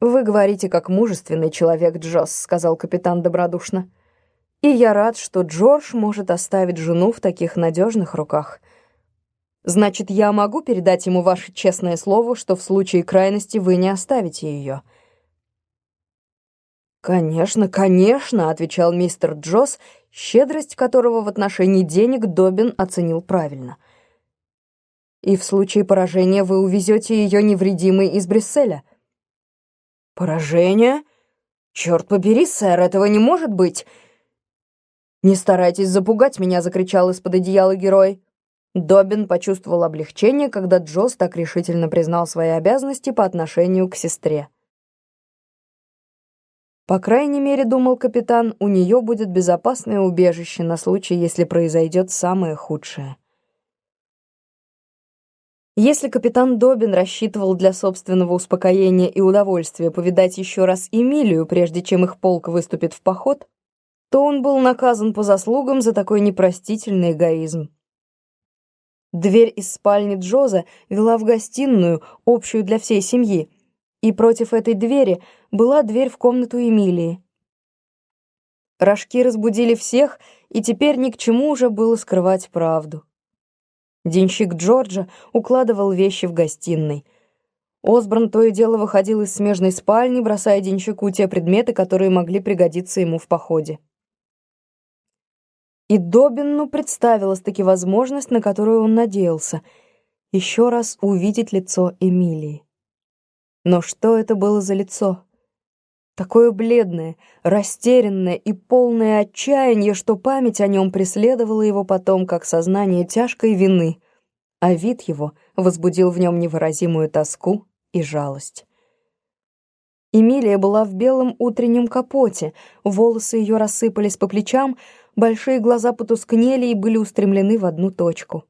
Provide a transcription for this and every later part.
«Вы говорите, как мужественный человек, Джосс», — сказал капитан добродушно. «И я рад, что Джордж может оставить жену в таких надежных руках. Значит, я могу передать ему ваше честное слово, что в случае крайности вы не оставите ее?» «Конечно, конечно», — отвечал мистер Джосс, щедрость которого в отношении денег Добин оценил правильно. «И в случае поражения вы увезете ее невредимой из Брюсселя». «Поражение? Черт побери, сэр, этого не может быть!» «Не старайтесь запугать меня!» — закричал из-под одеяла герой. Добин почувствовал облегчение, когда Джосс так решительно признал свои обязанности по отношению к сестре. По крайней мере, думал капитан, у нее будет безопасное убежище на случай, если произойдет самое худшее. Если капитан Добин рассчитывал для собственного успокоения и удовольствия повидать еще раз Эмилию, прежде чем их полк выступит в поход, то он был наказан по заслугам за такой непростительный эгоизм. Дверь из спальни Джоза вела в гостиную, общую для всей семьи, и против этой двери была дверь в комнату Эмилии. Рожки разбудили всех, и теперь ни к чему уже было скрывать правду. Денщик Джорджа укладывал вещи в гостиной. Осборн то и дело выходил из смежной спальни, бросая денщику те предметы, которые могли пригодиться ему в походе. И Добинну представилась-таки возможность, на которую он надеялся — еще раз увидеть лицо Эмилии. Но что это было за лицо? Такое бледное, растерянное и полное отчаяние, что память о нем преследовала его потом, как сознание тяжкой вины, а вид его возбудил в нем невыразимую тоску и жалость. Эмилия была в белом утреннем капоте, волосы ее рассыпались по плечам, большие глаза потускнели и были устремлены в одну точку.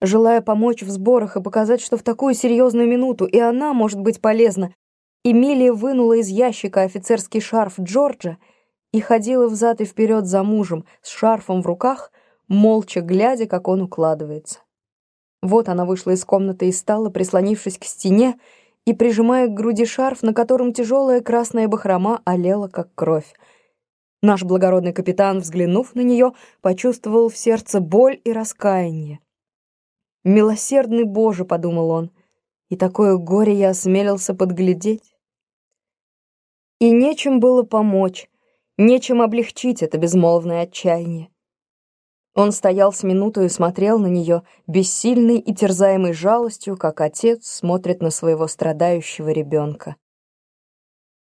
Желая помочь в сборах и показать, что в такую серьезную минуту и она может быть полезна, Эмилия вынула из ящика офицерский шарф Джорджа и ходила взад и вперед за мужем с шарфом в руках, молча глядя, как он укладывается. Вот она вышла из комнаты и стала, прислонившись к стене и прижимая к груди шарф, на котором тяжелая красная бахрома олела, как кровь. Наш благородный капитан, взглянув на нее, почувствовал в сердце боль и раскаяние. «Милосердный Боже!» — подумал он. «И такое горе я осмелился подглядеть». И нечем было помочь, нечем облегчить это безмолвное отчаяние. Он стоял с минуту и смотрел на нее, бессильный и терзаемый жалостью, как отец смотрит на своего страдающего ребенка.